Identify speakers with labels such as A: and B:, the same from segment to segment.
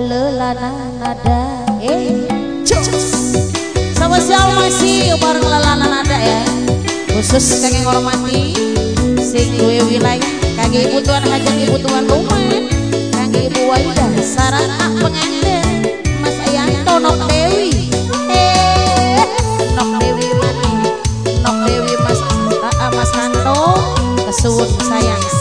A: lelana nada eh. Cuk. sama siapa masih bareng lelana nada ya. Khusus kakek ngormati sing duwe wilayah kakek ibu tuan hajat ibu tuan rumah. Kakek ibu waidah sarang ak pengantin mas ayanto nok dewi. Eh nok dewi mani nok dewi mas uh, mas nanto kesuwun sayang.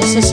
A: Khusus